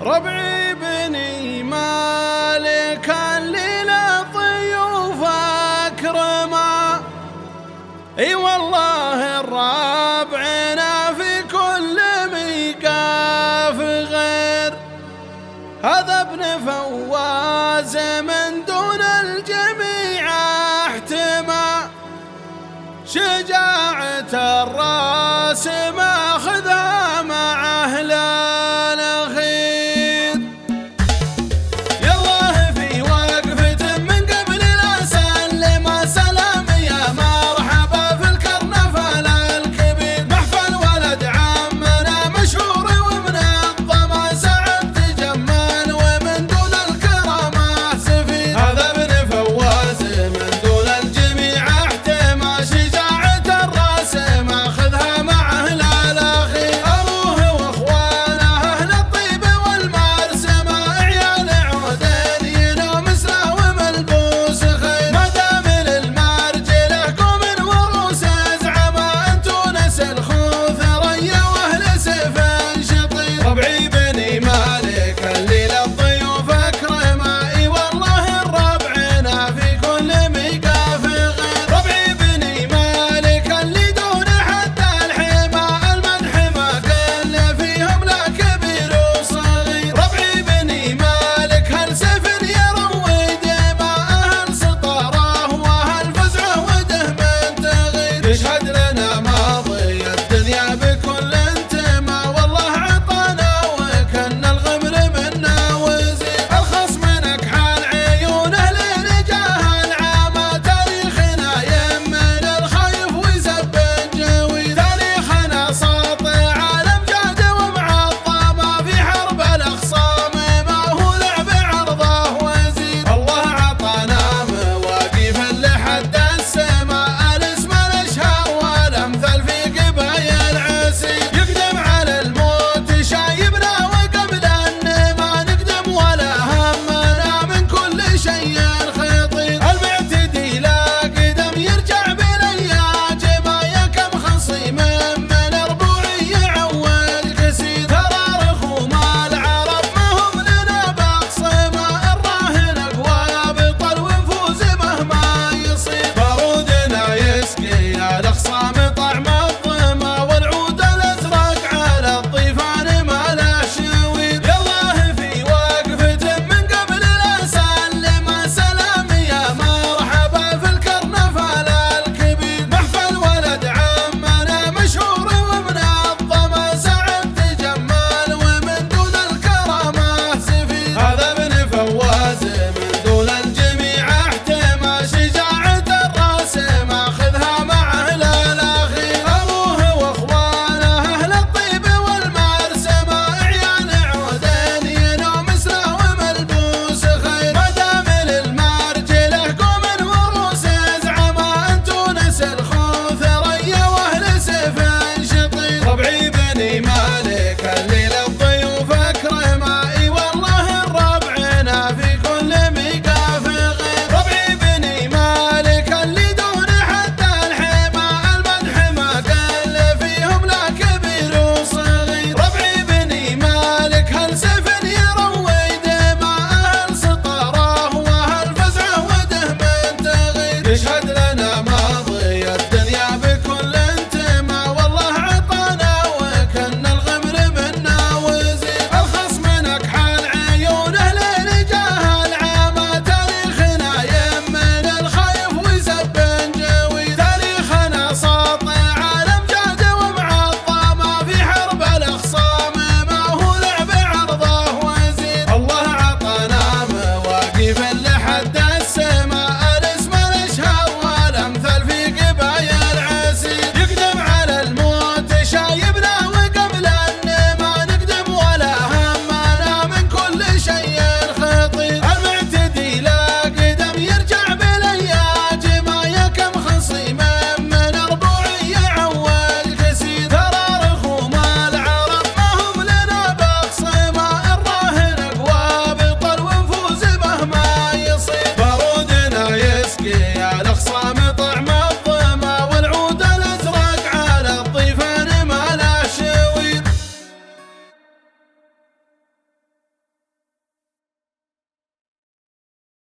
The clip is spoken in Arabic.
ربعي بني مالك طيوف أكرما. إي والله الرابعنا في كل ميقاف غير. هذا ابن فواز من دون الجميع احتمى. شجاعة الرأس ما